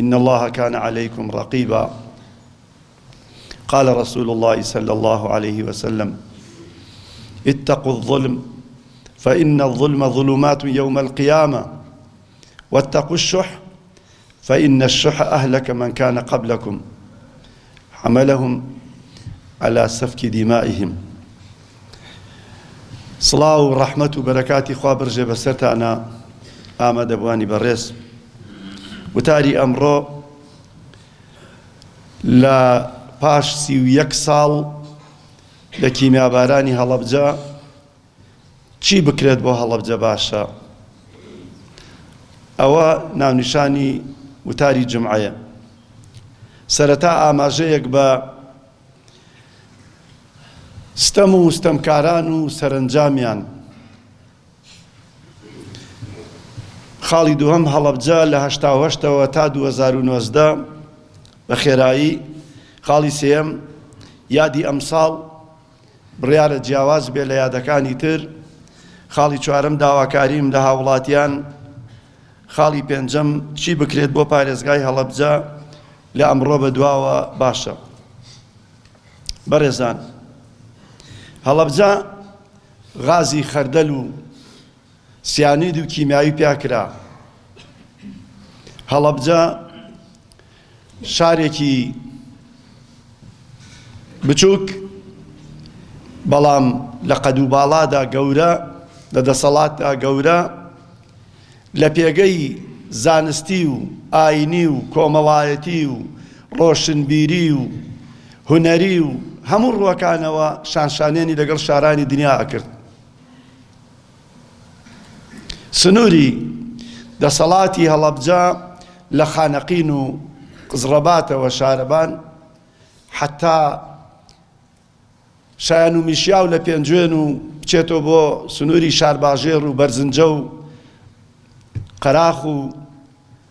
إن الله كان عليكم رقيبا قال رسول الله صلى الله عليه وسلم اتقوا الظلم فإن الظلم ظلمات يوم القيامة واتقوا الشح فإن الشح أهلك من كان قبلكم حملهم علی سفک دمائهم سڵاو و ڕەحمەت و بەرەکاتی خوا بڕژێ بەسەرتانە ئامادەبوانی بەڕێز وتاری ئەمڕۆ لە پاش سی و یەک ساڵ لە کیمیابارانی هەڵەبجە چی بکرێت بۆ هەڵەبجە باشە؟ ئەوە ناونیشانی وتاری جمعەیە. سەرەتا ئاماژەیەک بە ستەم و ستەمکاران و سەرەنجامیان. خاڵی دووهەم هەڵەبجە لە هەشتا و هەشتەوە تا دوو هەزار و نۆزدە بە خێرایی. خاڵی سێیەم یادی ئەمساڵ بڕیارە جیاواز بێت لە یادەکانی تر. خاڵی چوارەم داواکاریم لە هاوڵاتیان خاڵی پێنجەم چی بکرێت بۆ پارێزگای هەڵەبجە لە ئەمڕۆ بە دواوە باشە بەڕێزان هەڵەبجە غازی خەردەل و سیانوید و کیمیاوی پیا کرا. هەڵەبجە شارێکی بچووک بەڵام لە قەد و باڵادا گەورە لە دەسەڵاتدا گەورە لە پێگەی زانستی و ئاینی و کۆمەڵایەتی و ڕۆشنبیری و هونەری و هەموو ڕووەکانەوە شانشانێنی لەگەڵ شارانی دنیا ئەکرد سنووری دەسەڵاتی هەڵەبجە لە خانەقین و قزڕەباتەوە شارەبان حتا شایان و میشیاو لە پێنجوێن و بچێتەوە بۆ سنووری شارباژێر و بەرزنجە و قەراخ و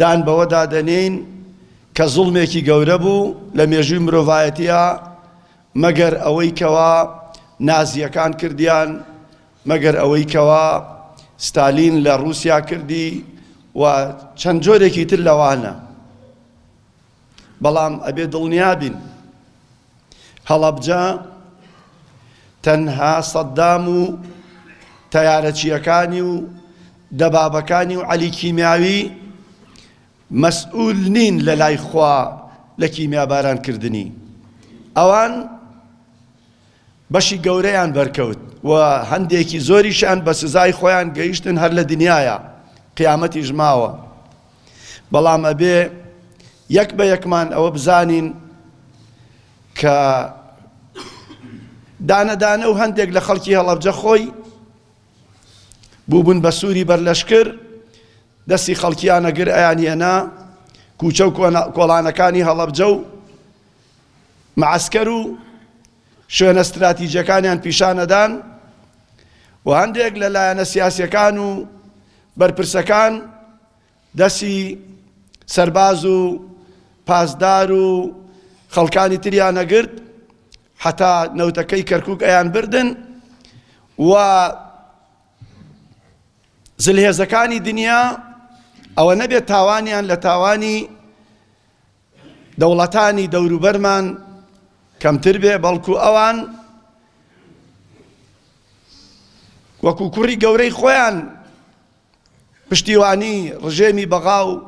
دان بەوەدا دەنێین کە زوڵمێکی گەورە بوو لە مێژووی مرۆڤایەتیا، مەگەر ئەوەی کەوا نازییەکان کردیان، مەگەر ئەوەی کەوا ستالین لە ڕووسیا کردی و چەند جۆرێکی تر لەوانە. بەڵام ئەبێ دڵنیا بین هەڵەبجە تەنها سەدام و تەیارەچیەکانی و دەبابەکانی و عەلی کیمیاوی مەسئول نین لە لای خوا لە کیمیاباران کردنی ئەوان بەشی گەورەیان بەرکەوت و هەندێکی زۆریشان بە سزای خۆیان گەیشتن هەر لە دنیاە قیامەتیش ماوە بەڵام ئەبێ یەک بە یەکمان ئەوە بزانین کە دانە دانە و هەندێک لە خەڵکی هەڵەبجە خۆی بووبوون بە سووری بەرلەشکر دەستی خەڵکیانە گر ئەیانیەنا کوچە و کۆڵانەکانی هەڵەبجە و معسکەر و شوێنە استراتیجەکانیان پیشانەدان و هەندێک لە لایەنە سیاسەکان و بەرپرسەکان دەستی سەرباز و پاسدار و خەڵکانی تریان ئەگرت حەتا نەوتەکەی کەرکوک ئەیان بردن و زلهێزەکانی دنیا ئەوە نەبێت تاوانیان لە تاوانی دەوڵەتانی دەوروبەرمان کەمتر بێ بەڵکو ئەوان وەکو کوڕی گەورەی خۆیان پشتیوانی ڕژێمی بەغا و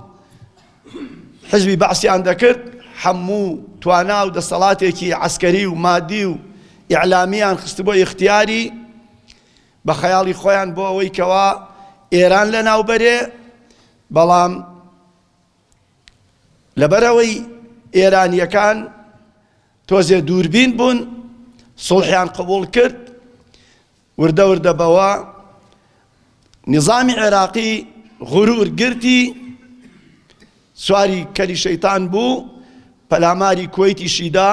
حزبی بەعسیان دەکرد هەموو توانا و دەسەڵاتێکی عسکەری و مادی و ئیعلامیان خستبوو ئیختیاری بە خەیاڵی خۆیان بۆ ئەوەی کەوا ئێران لە ناوبەرێ بەڵام لەبەرەوەی ئێرانیەکان تۆزێ دووربین بوون سڵحیان قبول کرد وردە وردە بەوە نیزامی عێراقی غرور گرتی سواری کەلی شەیتان بوو پەلاماری کویتی شیدا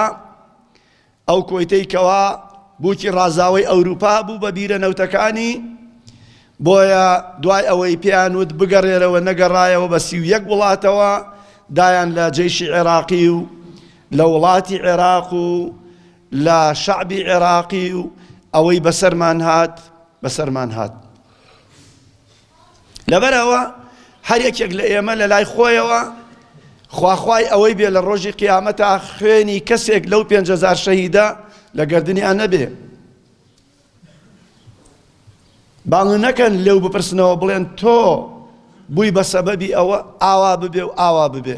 ئەو کویتەی کەوا بووکی ڕازاوی ئەوروپا بوو بە بیرە نەوتەکانی بۆیە دوای ئەوەی پێیان وت بگەڕێرەوە نەگەڕایەوە بە سی و یەک وڵاتەوە دایان لە جێشی عێراقی و لە وڵاتی عێراق و لە شەعبی عێراقی و ئەوەی بەسەرمان هات بەسەرمان هات لەبەرەوە هەر یەکێک لە ئێمە لە لای خۆیەوە خواخوای ئەوەی بێ لە ڕۆژی قیامەتا خوێنی کەسێک لەو پێنجهزار شەهیدە لە گردنیان نەبێ باڵ نەکەن لێو بپرسنەوە بڵێن تۆ بووی بە سەبەبی ئەوە ئاوا ببێ و ئاوا ببێ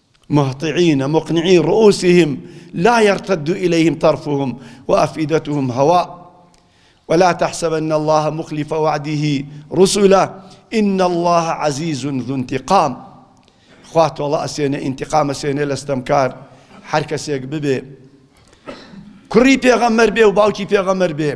مهطعين مقنعي رؤوسهم لا يرتد إليهم طرفهم وأفئدتهم هواء ولا تحسبن الله مخلف وعده رسله إن الله عزيز ذو انتقام خوات والله أسينا انتقام أسينا لاستمكار حركة سيك ببي كري پیغمبر بي وباوكي پیغمبر بي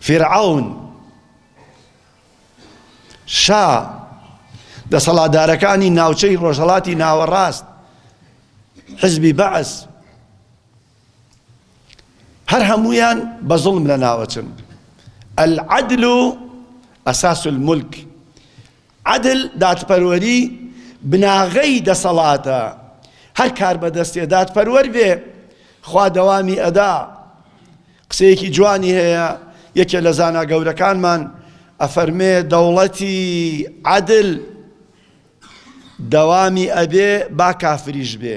فیرعەون، شا، دەسەڵاتدارەکانی ناوچەی ڕۆژهەڵاتی ناوەڕاست، حزبی بەعس، هەر هەموویان بە زوڵم لەناوەچن. العدل اساس الملک، عەدل، دادپەروەری بناغەی دەسەڵاتە، هەر کاربەدەستێ دادپەروەر بێ خوا دەوامی ئەدا. قسەیەکی جوانی هەیە یەکێ لە زانا گەورەکانمان ئەفەرمێ دەوڵەتی عەدل دەوامی ئەبێ با کافریش بێ.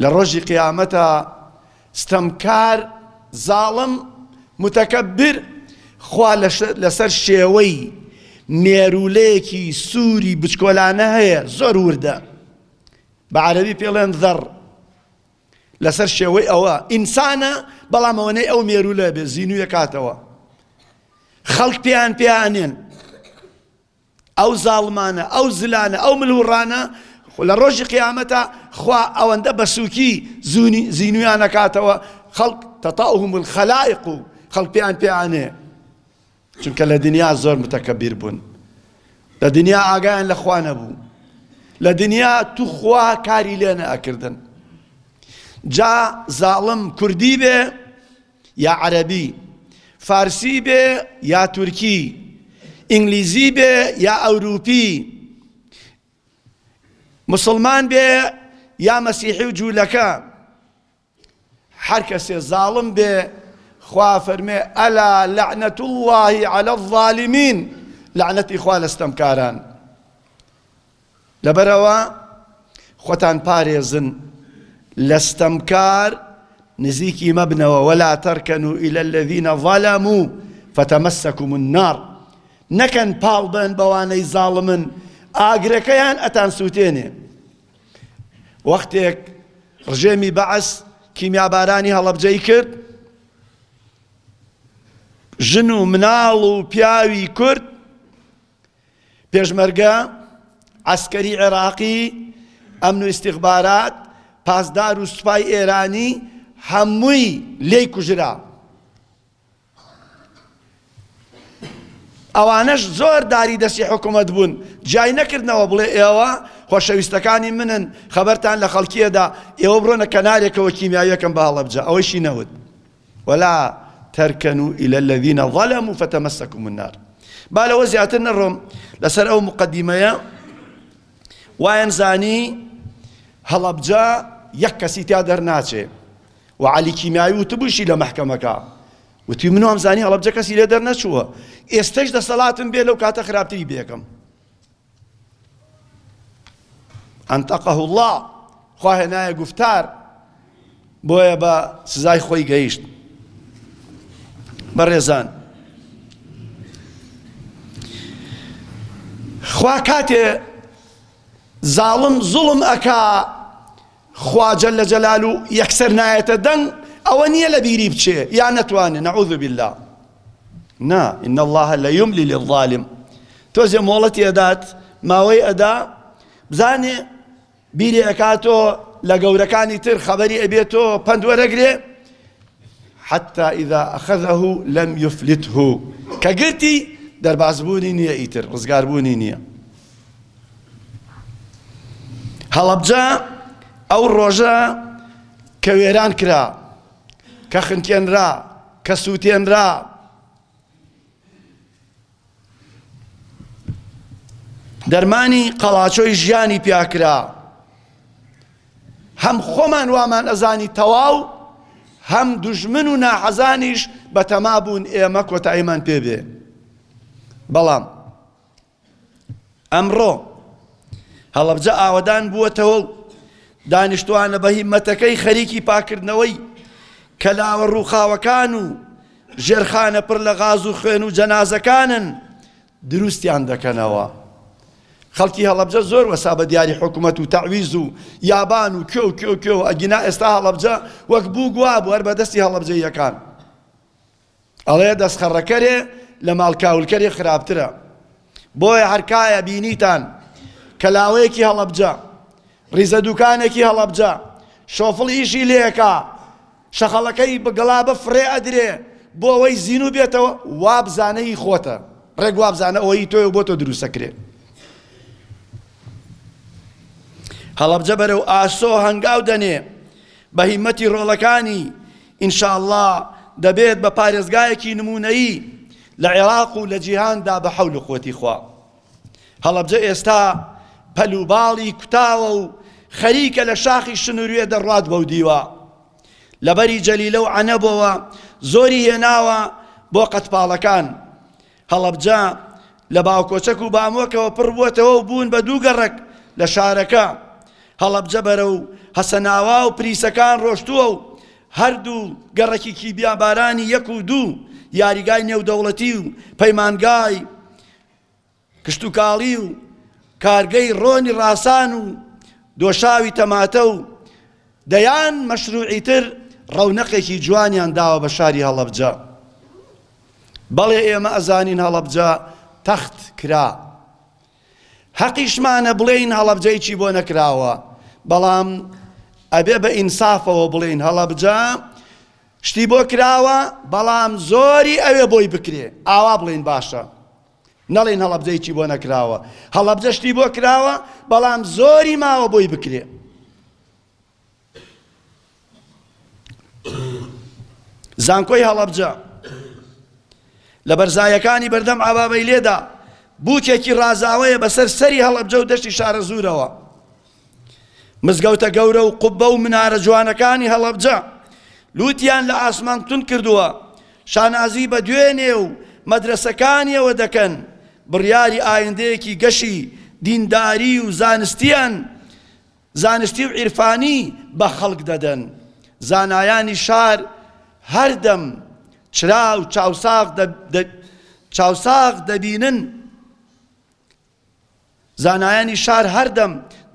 لە ڕۆژی قیامەتا ستەمکار زاڵم متەکەبر خوا لەسەر شێوەی مێروولەیەکی سووری بچکۆلانە هەیە زۆر وردە بە عەرەبی پێڵێن ذەڕ لەسەر شێوەی ئەوە ئینسانە بەڵام ئەوەنەی ئەو مێروولە بێ زینویە کاتەوە خەڵک پێیان پێیانێن ئەو زاڵمانە ئەو زلانە ئەو ملهوڕانە لە ڕۆژی قیامەتا خوا ئەوەندە بەسوکی زونی زینویان نەکاتەوە خەڵک تەتاهم الخلائق و خەڵک پێیان پێیانێ چونکە لە دنیا زۆر متەکەبیر بوون لە دنیا ئاگایان لە خوا نەبوو لە دنیا تو خوا کاری لێ نەکردن جا زاڵم کوردی بێ یا عەرەبی فارسی بێ یا تورکی ئینگلیزی بێ یا ئەوروپی مسلمان بێ یا مەسیحی و جوولەکە هەر کەسێ زاڵم بێ خوا فەرمێ ئەلا لەعنەت اللهی عەلە الظالمین لەعنەتی خوا لە ستەمکاران لەبەرئەوە خۆتان پارێزن لە ستەمکار نزیکی مەبنەوە ولا ترکنوا الی الذین ظلموا فتمسکم النار نەکەن پاڵ بن بەوانەی زاڵمن ئاگرەکەیان ئەتان سووتێنێ وەختێک ڕژێمی بەعس کیمیابارانی هەڵەبجەی کرد ژن و مناڵ و پیاوی کورد پێشمەرگە، عەسکەری عێراقی، ئەمن و ئیستیخبارات، پاسدار و سوپای ئێرانی هەمووی لێی کوژرا. ئەوانەش زۆر داری دەستی حکومەت بوون جای نەکردنەوە بڵێ ئێوە خۆشەویستەکانی منن خەبەرتان لە خەڵکیەدا ئێوە بڕۆنە کەنارێکەوە کیمیاویەکەم بە هەڵەبجە ئەوەیشی نەوت ولا ترکنو الی الذین ظلموا فتمسکم النار با لەوە زیاتر نەڕۆم لەسەر ئەو مقدمەیە وایان زانی هەڵەبجە یەک کەسی تیا دەرناچێ و علی کیمیایی وتبووشی لە محکەمەکە وتی منو ئەمزانی هەڵەبجە کەسی لێ دەرنەچووە ئێستش دەسەڵاتم بێ لەو کاتە خراپتری بێکم انطقه اللە خوا هێنایە گوفتار بۆیە بە سزای خۆی گەیشت بەڕێزان خوا کاتێ زاڵم زوڵم ئەکا خوا جل جلالو یەکسەر نایەتە دەنگ ئەوە نیە لە بیری بچێ یا نەتوانێ نعوذ باللە نا ان الله لا يملي للظالم تۆزێ مۆڵەتی ئەدات ماوەی ئەدا بزانێ بیری ئەکاتۆ لە گەورەکانی تر خەبەری ئەبێتۆ پند وەرەگرێ حتى إذا أخذه لم يفلته کە گرتی دەربازبوونی نییە ئیتر ڕزگاربوونی نییە هەڵەبجە ئەو ڕۆژە کە وێران کرا کە خنکێنرا کە سووتێنرا دەرمانی قەڵاچۆی ژیانی پیاکرا هەم خۆمان وامان ئەزانی تەواو هەم دژمن و ناحەزانیش بەتەما بوون ئێمە کۆتاییمان پێبێ بەڵام ئەمڕۆ هەڵەبجە ئاوەدان بووەتەوە و دانیشتووانە بە هیممەتەکەی خەریکی پاککردنەوەی کەلاوە ڕووخاوەکان و ژێرخانە پڕ لە غاز و خوێن و جەنازەکانن دروستیان دەکەنەوە. خەڵکی هەڵەبجە زۆر وەسا بە دیاری حکوومەت و تەعویز و یابان و کوێ و کوێ و کوێ و ئەگینا ئێستا هەڵەبجە وەک بوو گوابوو هەر بەدەستی هەڵەبجەیەکان. ئەڵێ دەستخەڕەکەرێ لە ماڵکاولکەرێ خراپترە بۆیە هەر کایە بینیتان کەلاوەیەکی هەڵەبجە ڕیزە دوکانێکی هەڵەبجە شۆفڵ ئیشی لێکا شەخەڵەکەی بەگەڵا بە فڕێ ئەدرێ بۆ ئەوەی زین و بێتەوە وابزانەی خۆتە ڕێک وابزانە ئەوەی تۆی بۆ تۆ دروستەکرێ هەڵەبجە بەرەو ئاسۆ هەنگاو دەنێ بە هیمەتی ڕۆڵەکانی ان شاء اللە دەبێت بە پارێزگایەکی نموونەیی لە عێراق و لە جیهاندا بە حەول و قوەتی خوا. هەڵەبجە ئێستا پەل و باڵی کوتاوە و خەریکە لە شاخی شنوروێ دەڕوات بەو دیوە. لەبەری جەلیلە و عەنەبەوە زۆری هێناوە بۆ قەتپاڵەکان. هەڵەبجە لە باوکۆچەک و بامۆکەوە پڕ بووەتەوە و بوون بە دوو گەڕەک لە شارەکە. هەڵەبجە بەرەو هەسەناوا و پریسەکان ڕۆشتووە و هەردوو گەڕەکی کیبیابارانی یەک و دوو، یاریگای نێودەوڵەتی و پەیمانگای کشتوکاڵی و کارگەی ڕۆنی ڕاسان و دۆشاوی تەماتە و دەیان مەشروعی تر ڕەونەقێکی جوانیان داوە بە شاری هەڵەبجە. بەڵێ ئێمە ئەزانین هەڵەبجە تەخت کرا. هەقیشمانە بڵێین هەڵەبجە هیچی بۆ نەکراوە. بەڵام ئەبێ بە ئینسافەوە بڵێین هەڵەبجە شتی بۆ کراوە بەڵام زۆری ئەوێ بۆی بکرێ ئاوا بڵێین باشە. نەڵێن هەڵەبجە هیچی بۆ نەکراوە. هەڵەبجە شتی بۆ کراوە بەڵام زۆری ماوە بۆی بکرێ. زانکۆی هەڵەبجە لە بەرزایەکانی بەردەم ئابابەی لێدا بووکێکی ڕازاوەیە بەسەر سەری هەڵەبجە و دەشتی شارە زورەوە مزگەوتە گەورە و قوبە و منارە جوانەکانی هەڵەبجە لوتیان لە ئاسمان تون کردووە شانازی بە دوێنێ و مەدرسەکانیەوە دەکەن بڕیاری ئایندەیەکی گەشی دینداری و زانستیان زانستی و عیرفانی بە خەڵک دەدەن، زانایانی شار هەردەم چرا و چاوساغ دەبینن، زانایانی شار هەردەم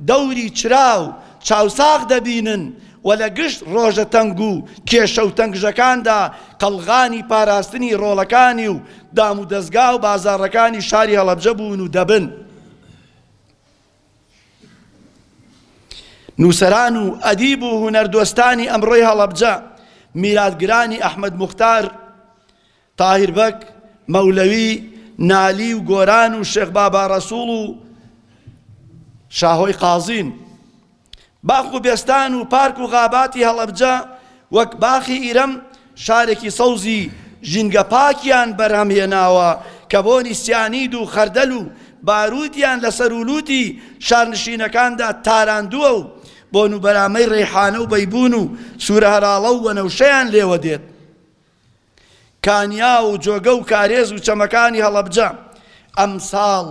دەوری چرا و چاوساغ دەبینن و لە گشت ڕۆژە تەنگ و کێشە و تەنگژەکاندا قەڵغانی پاراستنی ڕۆڵەکانی و دامودەزگا و بازاڕەکانی شاری هەڵەبجە بوون و دەبن. نووسەران و ئەدیب و هونەردۆستانی ئەمڕۆی هەڵەبجە میراتگرانی ئەحمەد موختار تاهیر بەگ مەولەوی نالی و گۆران و شێخ بابا ڕەسوڵ و شاهۆی قازین باخ و بێستان و پارک و غاباتی هەڵەبجە وەک باخی ئیرەم شارێکی سەوزی ژینگە پاکیان بەرهەمهێناوە کە بۆنی سیانید و خەردەل و بارووتیان لە سەروولووتی شارنشینەکاندا تاراندووە و بۆن و بەرامەی رەیحانە و بەیبوون و سوورەهەراڵە و وەنەوشەیان لێوە دێت. کانیا و جۆگە و کارێز و چەمەکانی هەڵەبجە ئەمساڵ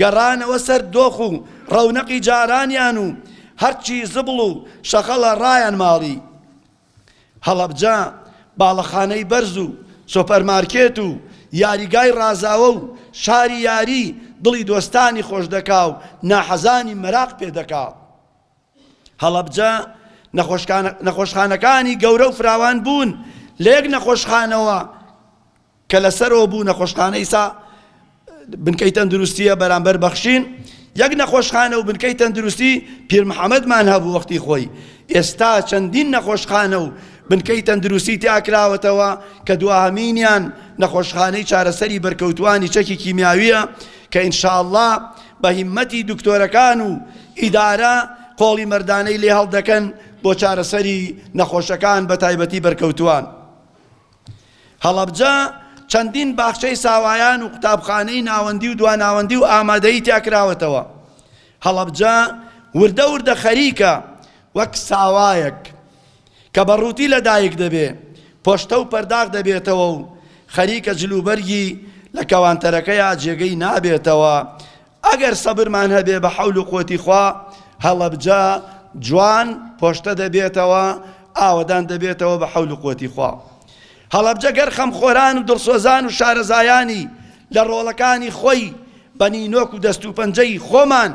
گەڕانەوە سەر دۆخ و ڕەونەقی جارانیان و هەرچی زبڵ و شەخەڵە ڕایان ماڵی. هەڵەبجە باڵەخانەی بەرز و سۆپەرمارکێت و یاریگای ڕازاوە و شاری یاری دڵی دۆستانی خۆشدەکا و ناحەزانی مەراق پێدەکا. هەڵەبجە نەخۆشخانەکانی گەورە و فراوان بوون لە یەک نەخۆشخانەوە کە لە سەرەوە بوو نەخۆشخانەی سا بنکەی تەندروستیە بەرامبەر بەخشین یەک نەخۆشخانە و بنکەی تەندروستی پیرمحەمەدمان هەبوو وەختی خۆی ئێستا چەندین نەخۆشخانە و بنکەی تەندروستی تیاکراوەتەوە کە دواهەمینیان نەخۆشخانەی چارەسەری بەرکەوتوانی چەکی کیمیاویە کە ئینشاءله بە هیمەتی دکتۆرەکان و ئیدارە قۆڵی مەردانەی لێ هەڵدەکەن بۆ چارەسەری نەخۆشەکان بە تایبەتی بەرکەوتووان. هەڵەبجە چەندین باخچەی ساوایان و قوتابخانەی ناوەندی و دواناوەندی و ئامادەیی تیا کراوەتەوە. هەڵەبجە وردە وردە خەریکە وەک ساوایەک کە بە ڕووتی لە دایک دەبێ، پۆشتە و پەرداخ دەبێتەوە و خەریکە جلوبەرگی لە کەوانتەرەکەیا جێگەی نابێتەوە. ئەگەر سەبرمان هەبێ بە حەول و قوتی خوا هەڵەبجە جوان پۆشتە دەبێتەوە ئاوەدان دەبێتەوە بە حەول و قوتی خوا هەڵەبجە گەر خەمخۆران و دڵسۆزان و شارەزایانی لە ڕۆڵەکانی خۆی بە نینۆک و دەست و پەنجەی خۆمان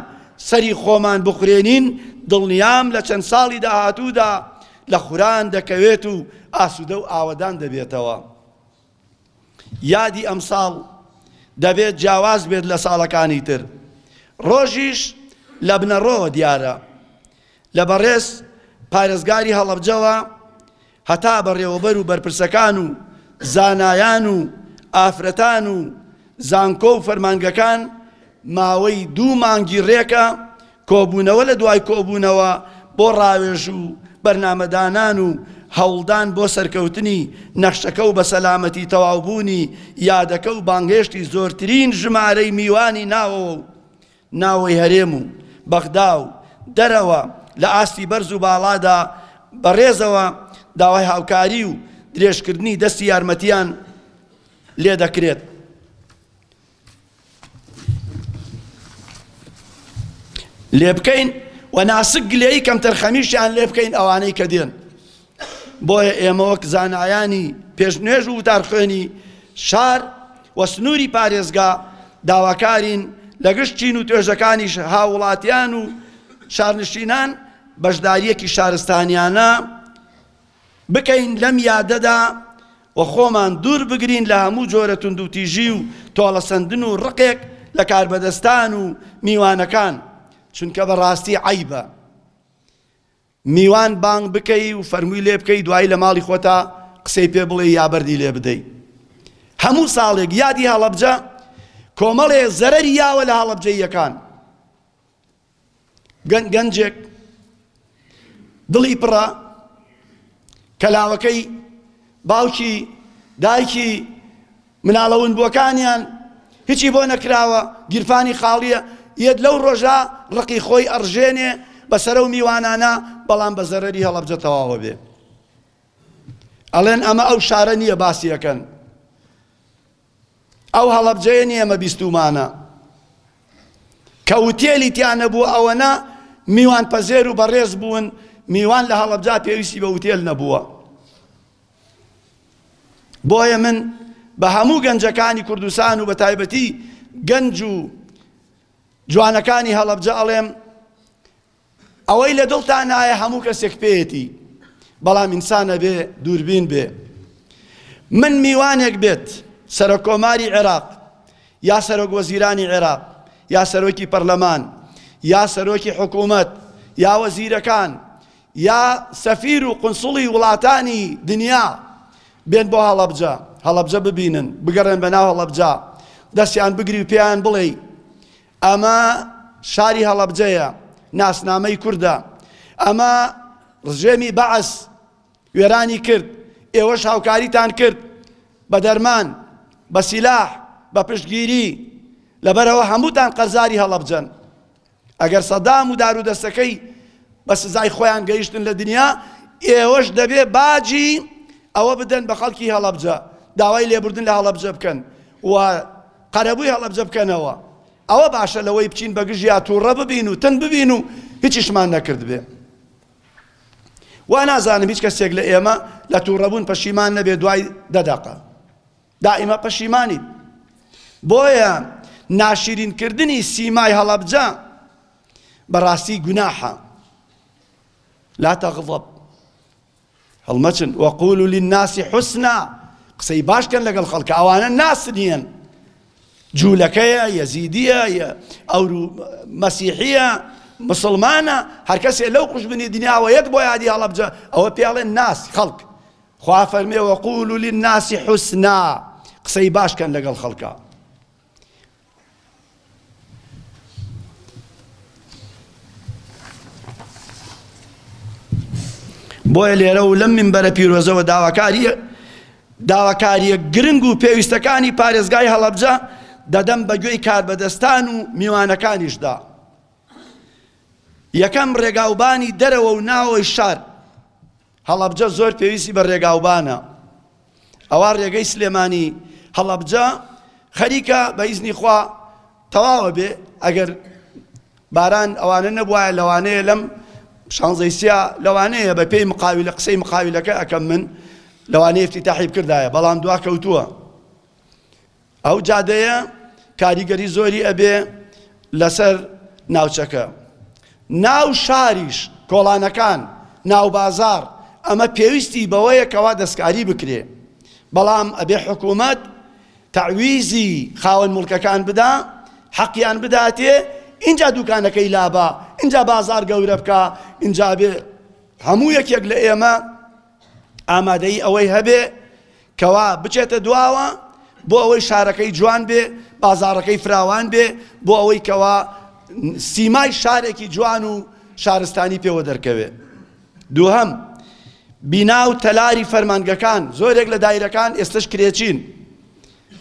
سەری خۆمان بخورێنین دڵنیام لە چەند ساڵی داهاتوودا لە خوران دەکەوێت و ئاسوودە و ئاوەدان دەبێتەوە. یادی ئەمساڵ دەبێت جیاواز بێت لە ساڵەکانی تر، ڕۆژیش لە بنەڕۆوە دیارە، لە بەڕێز پارێزگاری هەڵەبجەوە هەتا بەڕێوەبەر و بەرپرسەکان و زانایان و ئافرەتان و زانکۆ و فەرمانگەکان ماوەی دوو مانگی ڕێکە کۆبوونەوە لە دوای کۆبوونەوە بۆ ڕاوێژ و بەرنامەدانان و هەوڵدان بۆ سەرکەوتنی نەخشەکە و بەسەلامەتی تەواوبوونی یادەکە و بانگهێشتی زۆرترین ژمارەی میوانی ناوەوە و ناوەی هەرێم و بەغدا و دەرەوە لە ئاستی بەرز و باڵادا بەڕێزەوە داوای هاوکاری و درێژکردنی دەستی یارمەتییان لێدەکرێت. لێ بکەین و ناسک گلەیی کەمتەرخەمیشیان لێ بکەین ئەوانەی کە دێن بۆیە ئێمە وەک زانایانی پێشنوێژ و وتارخوێنی شار و سنووری پارێزگا داواکارین لە گشت چین و توێژەکانیش هاوڵاتیان و شارنشینان بەشداریەکی شارستانیانە بکەین لەم یادەدا و خۆمان دوور بگرین لە هەموو جۆرە توندوتیژی و تۆڵەسەندن و ڕقێک لە کاربەدەستان و میوانەکان چونکە بە ڕاستی عەیبە میوان بانگ بکەی و فەرمووی لێ بکەی دوایی لە ماڵی خۆتا قسەی پێ بڵێ یا بەردی لێ بدەی هەموو ساڵێک یادی هەڵەبجە کۆمەڵێ زەرەری یاوە لە هەڵەبجەیەکان گەنجێک دڵی پڕە کەلاوەکەی باوکی دایکی مناڵەون بووەکانیان هیچی بۆ نەکراوە گیرفانی خاڵیە یەت لەو ڕۆژە ڕقی خۆی ئەڕژێنێ بەسەرە و میوانانە بەڵام بە زەرەری هەڵەبجە تەواوە بێ ئەڵێن ئەمە ئەو شارە نییە باسیەکەن ئەو هەڵەبجەیەنی ئێمە بیستومانە کە وتێلی تیا نەبوو ئەوەنە میوان پەزێر و بەڕێز بوون میوان لە هەڵەبجا پێویستی بە وتێل نەبووە بۆیە من بە هەموو گەنجەکانی کوردستان و بە تایبەتی گەنج و جوانەکانی هەڵەبجە ئەڵێم ئەوەی لە دڵتانایە هەموو کەسێک پێیەتی بەڵام ئینسان ئەبێ دووربین بێ من میوانێک بێت سەرۆک کۆماری عێراق یا سەرۆک وەزیرانی عێراق یا سەرۆکی پەرلەمان یا سەرۆکی حکوومەت یا وەزیرەکان یا سەفیر و قنسڵی وڵاتانی دنیا بێن بۆ هەڵەبجە هەڵەبجە ببینن بگەڕێن بە ناو هەڵەبجە دەستیان بگری و پێیان بڵێ ئەمە شاری هەڵەبجەیە ناسنامەی کوردە ئەمە ڕژێمی بەعس وێرانی کرد ئێوەش هاوکاریتان کرد بە دەرمان بە سیلاح بە پشتگیری لەبەرەوە هەمووتان قەرزاری هەڵەبجەن ئەگەر سەدام و دار و دەستەکەی بە سزای خۆیان گەیشتن لە دنیا ئێوەش دەبێ باجی ئەوە بدەن بە خەڵکی هەڵەبجە داوای لێبوردن لە هەڵەبجە بکەن و قەرەبووی هەڵەبجە بکەنەوە ئەوە باشە لەوەی بچین بەگژیا توڕە ببین و تن ببین و هیچیشمان نەکردبێ وا نازانم هیچ کەسێک لە ئێمە لە توڕەبوون پەشیمان نەبێ دوای دەدەقە دائیمە پەشیمانی بۆیە ناشیرینکردنی سیمای هەڵەبجە بەڕاستی گوناحە لا تغضب هەڵمەچن، وقولوا للناس حسنا، قسەی باش کەن لەگەڵ خەڵکا، ئەوانە ناسنیەن، جولەکەیە، یەزیدیە، ئەورو مەسیحیە، مسڵمانە، هەرکەسێ لەو قوژبنی دنیاوە یەت بۆ یادی هەڵەبجە، ئەوە پێی ئەڵێن ناس، خەڵک، خوا فەرمێ، وقولوا للناس حسنا، قسەی باش کەن لەگەڵ خەڵکا. بۆیە لێرە و لەم منبەرە پیرۆزەوە داواکاریە داواکاریە گرنگ و پێویستەکانی پارێزگای هەڵەبجە دەدەم بە گوێی کاربەدەستان و میوانەکانیشدا یەکەم ڕێگاوبانی دەرەوە و ناوەی شار هەڵەبجە زۆر پێویستی بە رێگاوبانە ئەوا رێگەی سلێمانی هەڵەبجە خەریکە بە ئیزنی خوا تەواوە بێ ئەگەر باران ئەوانە نەبوایە لەوانەیە لەم شانزەیسیا لەوانەیە بە پێی مقاوی لە قسەی مقاویلەکە ئەەکەم من لەوانەیە افتتاحی بکردایە بەڵام دوا کەوتووە ئەو جادەیە کاریگەری زۆری ئەبێ لەسەر ناوچەکە ناو شاریش کۆڵانەکان ناو بازاڕ ئەمە پێویستی بەوەیە کەوا دەستکاری بکرێ بەڵام ئەبێ حکوومەت تەعویزی خاوەن مڵکەکان بدا حەقیان بداتێ اینجا دوکانەکەی لابا اینجا بازار گەورە بکە اینجا بێ هەموو یەکێک لە ئێمە ئامادەیی ئەوەی هەبێ کەوا بچێتە دواوە بۆ ئەوەی شارەکەی جوان بێ بازارەکەی فراوان بێ بۆ ئەوەی کەوا سیمای شارێکی جوان و شارستانی پێوە دەرکەوێ دووهەم بینا و تەلاری فەرمانگەکان زۆرێک لە دایرەکان ئێستش کرێچین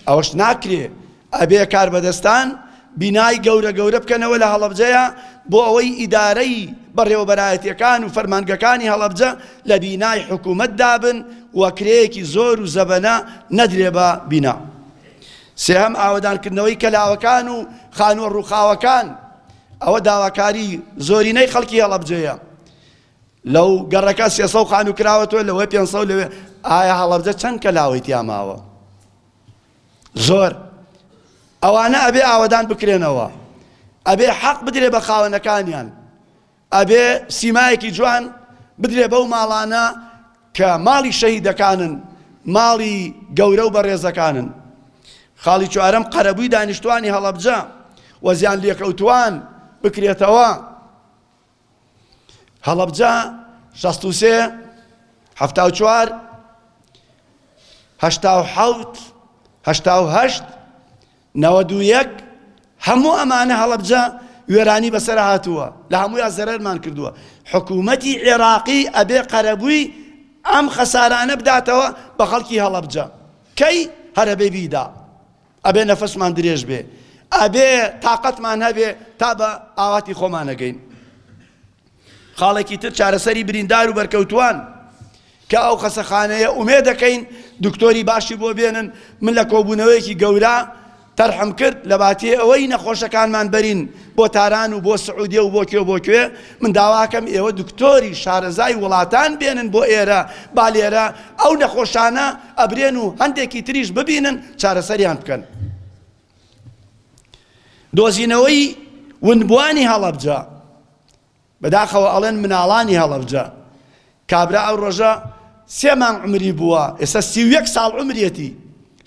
ئەوەش ناکرێ ئەبێ کاربەدەستان بینای گەورە گەورە بکەنەوە لە هەڵەبجەیە بۆ ئەوەی ئیدارەی بەڕێوەبەرایەتیەکان و فەرمانگەکانی هەڵەبجە لە بینای حکوومەت دابن و کرێیەکی زۆر و زەبەنە نەدرێ بە بینا سێهەم ئاوەدانکردنەوەی کەلاوەکان و خانووە ڕووخاوەکان ئەوە داواکاری زۆرینەی خەڵکی هەڵەبجەیە لەو گەڕەکە سێ سەو خانوو کراوەتەوە لەوەی پێنج سەو لەوێ ئایا هەڵەبجە چەند کەلاوەی تیا ماوە زۆر ئەوانە ئەبێ ئاوەدان بکرێنەوە ئەبێ حەق بدرێ بە خاوەنەکانیان ئەبێ سیمایەکی جوان بدرێ بەو ماڵانە کە ماڵی شەهیدەکانن ماڵی گەورە و بەڕێزەکانن خاڵی چوارەم قەرەبووی دانیشتوانی هەڵەبجە و زیان لێکەوتوان بکرێتەوە هەڵەبجە شەست و سێ حەفتا و چوار هەشتا و حەوت هەشتا و هەشت نەوەد و یەک هەموو ئەمانە هەڵەبجە وێرانی بەسەر هاتووە لە هەموویا زەرەرمان کردووە حکوومەتی عێراقی ئەبێ قەرەبووی ئەم خەسارانە بداتەوە بە خەڵکی هەڵەبجە کەی هەرەبێ بیدا ئەبێ نەفەسمان درێژ بێ ئەبێ تاقەتمان هەبێ تا بە ئاواتی خۆمانەگەین خاڵێکی تر چارەسەری بریندار و بەرکەوتوان کە ئەو خەسەخانەیە ئومێ دەکەین دکتۆری باشی بۆ بێنن من لە کۆبوونەوەیەکی گەورە تەرحم کرد لە باتی ئەوەی نەخۆشەکانمان بەرین بۆ تاران و بۆ سعودێ و بۆ کوێ بۆ کوێ من داواکەم ئێوە دکتۆری شارەزای وڵاتان بێنن بۆ ئێرە بالێرە ئەو نەخۆشانە ئەبرێن و هەندێکی تریش ببینن چارەسەریان بکەن. دۆزینەوەی ونبووانی هەڵەبجە بەداخەوە ئەڵێن مناڵانی هەڵەبجە کابرا ئەو ڕۆژە سێ مانگ عمری بووە ئێستا سی و یەک ساڵ عمرەتی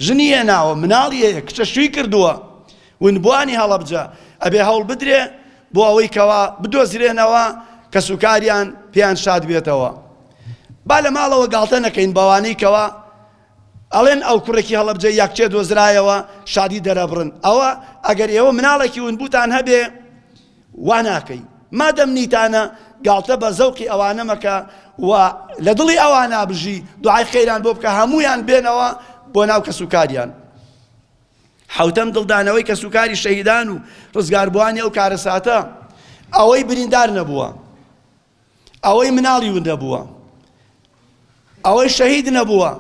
ژنی هێناوە مناڵی هەیە کچە شووی کردووە ونبووانی هەڵەبجە ئەبێ هەوڵ بدرێ بۆ ئەوەی کەوا بدۆزرێنەوە کەسوکاریان پێیان شاد بێتەوە با لە ماڵەوە گاڵتە نەکەین بەوانەی کەوا ئەڵێن ئەو کوڕێکی هەڵەبجە یاکچێ دۆزرایەوە شادی دەرەبڕن ئەوە ئەگەر ئێوە مناڵێکی ونبووتان هەبێ واناکەی مادەم نیتانە گاڵتە بە زەوقی ئەوانە مەکە و لە دڵی ئەوانە بژی دوعای خەیران بۆ بکە هەمویان بێنەوە بۆ ناو کەسوکاریان حەوتەم، دڵدانەوەی کەسوکاری شەهیدان و ڕزگاربووانی ئەو کارەساتە، ئەوەی بریندار نەبووە، ئەوەی مناڵی ون نەبووە، ئەوەی شەهید نەبووە،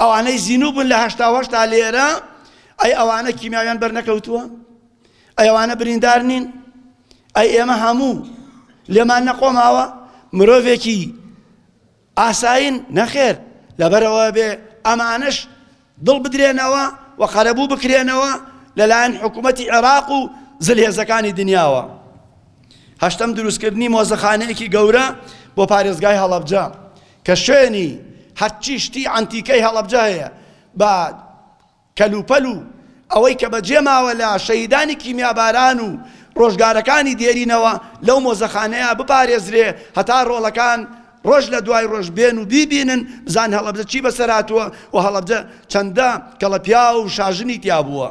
ئەوانەی زینوو بوون لە هەشتا و هەشت تا لێرە، ئەی ئەوانە کیمیاویان بەرنەکەوتووە؟ ئەی ئەوانە بریندار نین؟ ئەی ئێمە هەموو لێمان نەقۆماوە؟ مرۆڤێکی ئاسایین؟ نەخێر، لەبەر ئەوە ئەبێ ئەمانەش دڵ بدرێنەوە و قەرەبوو بکرێنەوە لەلایەن حکوومەتی عێراق و زلهێزەکانی دنیاوە. هەشتەم، دروستکردنی مۆزەخانەیەکی گەورە بۆ پارێزگای هەڵەبجە کە شوێنی هەرچی شتی عەنتیکەی هەڵەبجە هەیە بە کەلوپەل و ئەوەی کە بەجێ ماوە لە شەهیدانی کیمیاباران و ڕۆژگارەکانی دێرینەوە لەو مۆزەخانەیە بپارێزرێ هەتا ڕۆڵەکان ڕۆژ لە دوای ڕۆژ بێن و بیبینن بزان هەڵەبجە چی بەسەر هاتووە و هەڵەبجە چەندە کەڵە پیاو و شاژنی تیا بووە.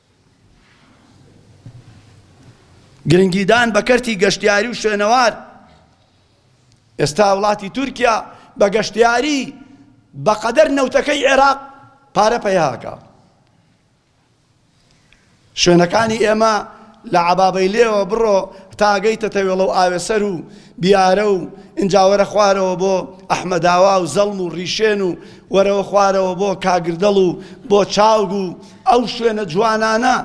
گرنگیدان بە کەرتی گەشتیاری و شوێنەوار، ئێستا وڵاتی تورکیا بە گەشتیاری بەقەدەر نەوتەکەی عێراق پارە پەیاکا. شوێنەکانی ئێمە لە عەبابەیلێەوە بڕۆ تا گەیتە تەوێڵە و ئاوێسەر و بیارە و ئینجا وەرە خوارەوە بۆ ئەحمەداوا و زەڵم و ڕیشێن و وەرەوە خوارەوە بۆ کاگردەڵ و بۆ چاوگ و ئەو شوێنە جوانانە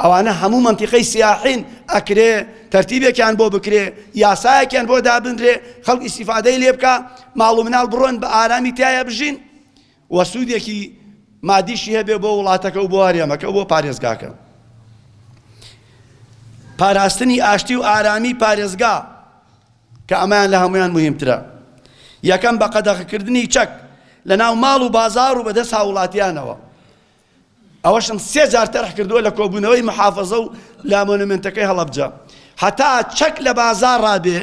ئەوانە هەموو مەنتیقەی سیاحین ئەکرێ تەرتیبێکیان بۆ بکرێ یاسایەکیان بۆ دابنرێ خەڵک ئیسیفادەی لێ بکە ماڵ و مناڵ بڕۆن بە ئارامی تایە بژین و سوودێکی مادیشی هەبێ بۆ وڵاتەکە و بۆ هەرێمەکە بۆ پارێزگاکە پاراستنی ئاشتی و ئارامی پارێزگا کە ئەمەیان لە هەموویان موهیمترە. یەکەم، بە قەدەغەکردنی چەک لە ناو ماڵ و بازاڕ و بەدەست هاووڵاتییانەوە. ئەوەشم سێ جار تەرح کردووە لە کۆبوونەوەی موحافەزە و لە مۆنۆمێنتەکەی هەڵەبجە. هەتا چەک لە بازاڕا بێ،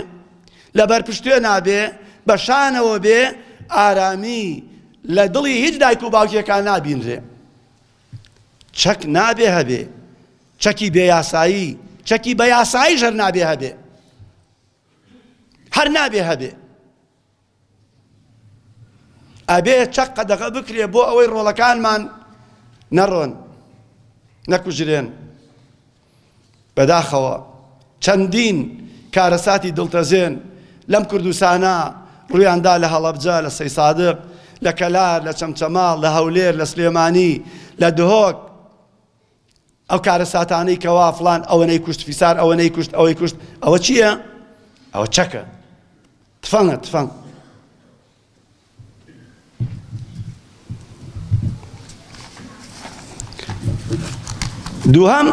لە بەرپشتێنا بێ، بە شانەوە بێ، ئارامی لە دڵی هیچ دایک و باوکێکا نابینرێ. چەک نابێ هەبێ، چەکی بێ یاسایی چەکی بە یاساییش هەر نابێ هەبێ هەر نابێ هەبێ ئەبێ چەق قەدەغە بکرێ بۆ ئەوەی ڕۆڵەکانمان نەڕۆن نەکوژرێن بەداخەوە چەندین کارەساتی دڵتەزێن لەم کوردستانە ڕویاندا لە هەڵەبجە لە سەی سادق لە کەلار لە چەمچەماڵ لە هەولێر لە سلێمانی لە دهۆک ئەو کارەساتانەی کەوا فڵان ئەوەنەی کوشت فیسار ئەوەنەی کوشت ئەوەی کوشت ئەوە چییە؟ ئەوە چەکە تفەنگە تفەنگ دووهەم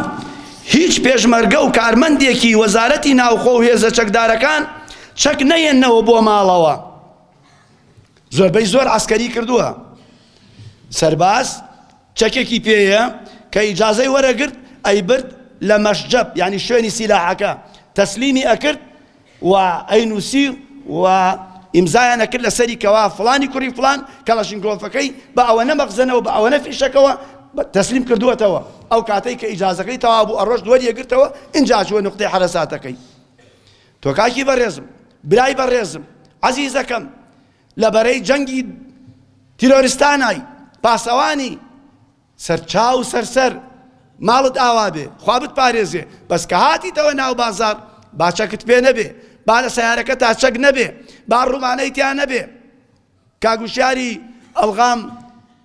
هیچ پێشمەرگە و کارمەندێکی وەزارەتی ناوخۆ و هێزە چەکدارەکان چەک نەیەنەوە بۆ ماڵەوە زۆربەی زۆر عسکەری کردووە سەرباز چەکێکی پێیە کە ئیجازەی وەرەگرت ئەیبرد لە مەشجەب یانی شوێنی سیلاحەکە تەسلیمی ئەکرد و ئەینوسی و ئیمزایان ئەکرد لەسەری کەوا فڵانی کوڕی فڵان کەڵەشینکۆفەکەی بە ئەوەنە مەخزەنەوە بە ئەوەنە فیشەکەوە تەسلیم کردووەتەوە ئەو کاتەی کە ئیجازەکەی تەواو بوو ئەڕۆشت وەریەگرتەوە ئینجا چووە نوقتەی حەرەساتەکەی تۆ کاکی بەڕێزم برای بەڕێزم عەزیزەکەم لە بەرەی جەنگی تیرۆریستانای پاسەوانی سەرچاو سەرسەر ماڵت ئاوا بێ خوا بتپارێزێ بەس کە هاتیتەوە ناو بازار با چەکت پێ نەبێ با لە سیارەکە تا چەک نەبێ با ڕوومانەی تیا نەبێ کاگوشیاری ئەلغام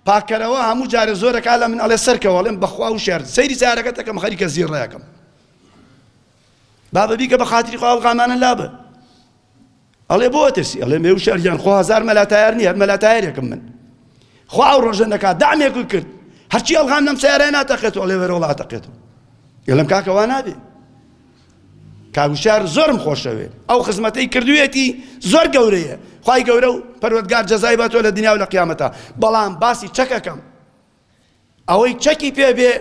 پاکەرەوە هەموو جارە زۆرەکە لە من ئەڵێ سەرکەوەڵێم بەخوا و شێر سەیری سیارەکەتەکەم خەریکە زیڕەکەم بابە بیکە بە خاتری خوا ئەلغامانە لابە ئەڵێ بۆ ئەترسی؟ ئەڵێ مێوو شێخ گیان خۆ هەزار مەلا تایار نییە، هەر مەلا تایەرێکم من. خوا ئەو ڕۆژە نەکات دامێکم کرد هەرچی ئەڵغام لەم سیارای ناتەقێت و ئەڵێ وەرە وڵا ئەتەقێت و ئێڵم کاکە وا نابێ کاگوشار زۆرم خۆشەوێ ئەو خزمەتەی کردوێتی زۆر گەورەیە خی گەورە و پەروەگار جەزای باتۆ لە دنیا و لە قیامەتە بەڵام باسی چەکەکەم ئەوەی چەکی پێ بێ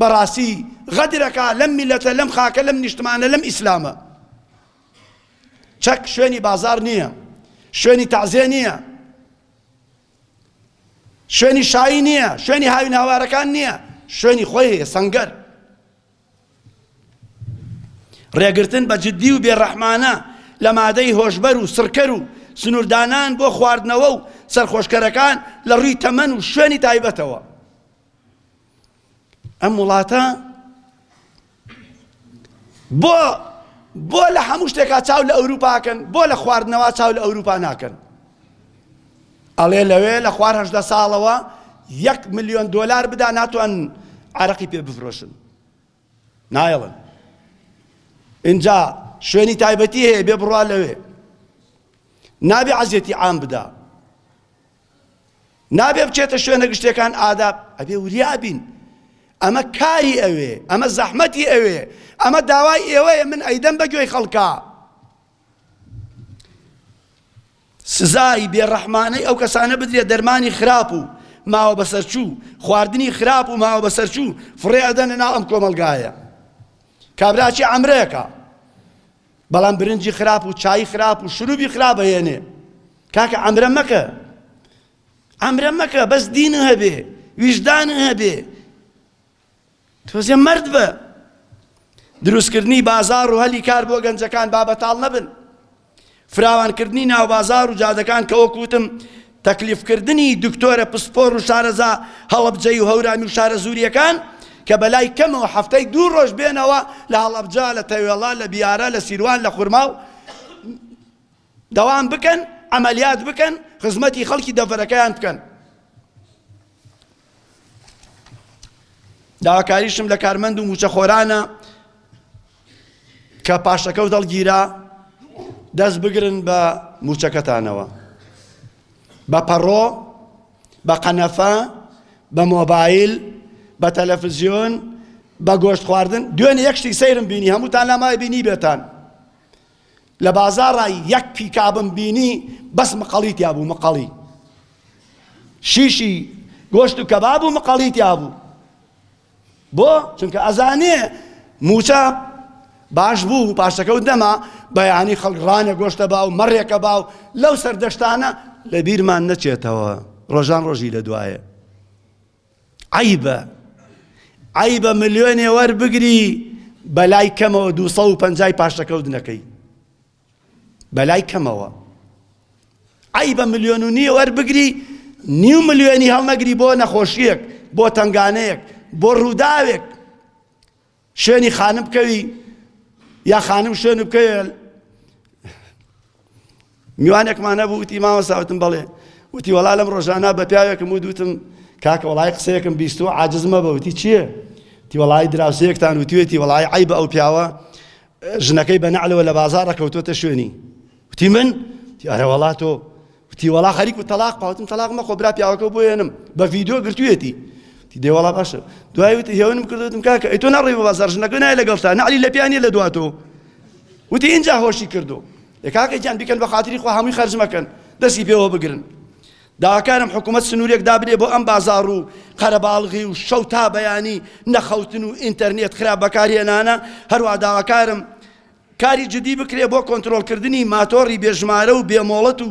بەڕاستی غەدرەکە لەم میلەتە لەم خاکە لەم نیشتمانە لەم ئیسلامە چەک شوێنی بازار نییە، شوێنی تەعزیە نییە، شوێنی شایی نییە، شوێنی هاوینهاوارەکان نییە، شوێنی خۆی هەیە سەنگەر. ڕێگرتن بە جددی و بێڕەحمانە لە مادەی هۆشبەر و سڕکەر و سنووردانان بۆ خواردنەوە و سەرخۆشکەرەکان لە ڕووی تەمەن و شوێنی تایبەتەوە. ئەم وڵاتە بۆ بۆ لە هەموو شتێکا چاو لە ئەوروپاکەن بۆ لە خواردنەوە چاو لە ئەوروپا ناکەن ئەڵێ لەوێ لە خوار هەشدە ساڵەوە یەک ملیۆن دۆلار بدا ناتوان عراقی پێ بفرۆشن نایڵن اینجا شوێنی تایبەتی هەیە بێ بڕوا لەوێ نابێ عەزیەتی عام بدا نابێ بچێتە شوێنە گشتەکان ئاداب ئەبێ وریابین ئەمە کاری ئەوێ ئەمە زەحمەتی ئەوێ ئەمە داوای ئێوەیە من ئەیدەم بە گوێی خەڵکە سزای بێڕەحمانەی ئەو کەسانە بدرێت دەرمانی خراپ و ماوە بەسەرچوو خواردنی خراپ و ماوە بەسەرچوو فڕێ ئەدەنە ناو ئەم کۆمەلگایە کابراچی ئەمرەکە بەڵام برنجی خراپ و چایی خراپ و شروبی خراپ هەیەنێ کاکە ئەمرە مەکە ئەمرە مەکە بەس دین هەبێ ویژدان هەبێ تۆزێ مرد بە دروستکردنی بازار و هەلی کار بۆ گەنجەکان بابەتاڵ نەبن فراوانکردنی ناوبازار و جادەکان کە وەکوتم تەکلیفکردنی دکتۆرە پسپۆر و شارەزا هەڵەبجەیی و هەورامی و شارەزوورییەکان کە بە لای کەمەوە هەفتەی دوو ڕۆژ بێنەوە لە هەڵەبجە، لە تەوێڵە، لە بیارە، لە سیروان، لە خورما و دەوام بکەن، عەمەلیات بکەن، خزمەتی خەڵکی دەڤەرەکەیان بکەن. داواکاریشم لە کارمەند و موچەخۆرانە کە پاشەکە و دڵگیرا دەست بگرن بە موچەکەتانەوە بە پەڕۆ بە قەنەفە بە مۆبایل بە تەلەفزیۆن بە گۆشت خواردن دوێن یەک شتی سەیرم بینی هەمووتان لامای بینی بێتان لە بازاڕا یەک پیکابم بینی بەس مقەڵی تیا بوو مقەڵی شیشی گۆشت و کەباب و مقەڵی تیا بوو بۆ چونکە ئەزانێ موچە باش بوو پاشەکەوت نەما بەیانی خەڵک ڕانە گۆشتە باو مەڕێکە باو لەو سەردەشتانە لە بیرمان نەچێتەوە ڕۆژان ڕۆژی لە دوایە عەیبە عەیبە ملیۆنێ وەربگری بەلای کەمەوە دوو سەد و پەنجای پاشەکەوت نەکەی بەلای کەمەوە عیبە ملیۆن و نیە وەربگری نیو ملیۆنی هەڵنەگری بۆ نەخۆشیەک بۆ تنگانەیەک بۆ ڕووداوێک شوێنی خانم بکەوی یا خانم شوێن بکەوێ میوانێکمانە بوو وتی ماوە ساوتم بەڵێ وتی وەڵا لەم ڕۆژانە بە پیاوێکم و دوتم کاکە وڵای قسەیەکم بیست و عاجزمە بەوتی چییە؟ تیوەڵی دراوسەیەکتان وتوێتی وڵی ئەی بە ئەو پیاوە ژنەکەی بە نەعلەوە لە بازارە کەوتۆتە شوێنی وتی من تیارە وڵاتۆ وتی وەڵا خەریک و تەلاق پاوتم تەلاق مەخۆ برا پیاوەکە بۆ هێنم بە ڤیدیۆ گرتوویەتی تی دێ وەڵا باشە دوای وتی هێونم کردوتم کاکە ئەی تۆ ناڕێی بە بازار ژنەکە نایە لەگەڵتا نەعلی لە پیانە لە دواتۆ وتی اینجا هۆشی کردو یەکاکە گیان بیکەن بە خاتری خۆ هەمووی خەرج مەکەن دەستی پێوە بگرن داواکارم حکوومەت سنوورێک دابنێ بۆ ئەم بازار و قەرەباڵغی و شەو تا بەیانی نەخەوتن و ئینتەرنێت خراپ بەکارهێنانە هەروە داواکارم کاری جدی بکرێت بۆ کۆنترۆڵکردنی ماتۆڕی بێ ژمارە و بێ مۆڵەت و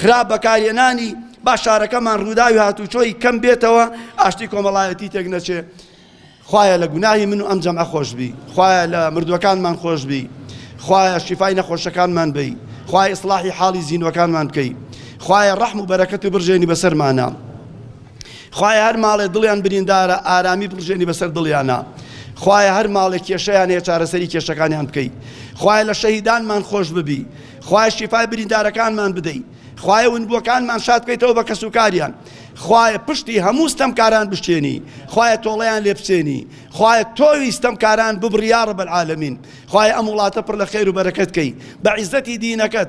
خراپ بەکارهێنانی، با شارەکەمان ڕووداوی هاتووچۆی کەم بێتەوە، ئاشتی کۆمەڵایەتی تێک نەچێ. خوایە لە گوناهی من و ئەم جەمعە خۆشبی، خوایە لە مردووەکانمان خۆشبی، خوایە شیفای نەخۆشەکانمان بەی، خوایە ئیسڵاحی حاڵی زینوەکانمان بکەی، خوایە ڕەحم و بەرەکەت بڕژێنی بەسەرمانا. خوایە هەر ماڵێ دڵیان بریندارە ئارامی بڕژێنی بەسەر دڵیانە خوایە هەر ماڵێک کێشیان هەیە چارەسەری کێشەکانیان بکەیت خوایە لە شەهیدانمان خۆش ببی خوای شیفای بریندارەکانمان بدەیت خوایە ونبووەکانمان شاد بکەیتەوە بە کەس و کاریان خوایە پشتی هەموو ستەمکاران بشتێنی خوایە تۆڵیان لێ بچێنی خوایە تۆوی ستەمکاران ببڕیا ڕەب العالمین خوایە ئەم وڵاتە پڕ لە خێر و بەرەکەت کەی بە عیزەتی دینەکەت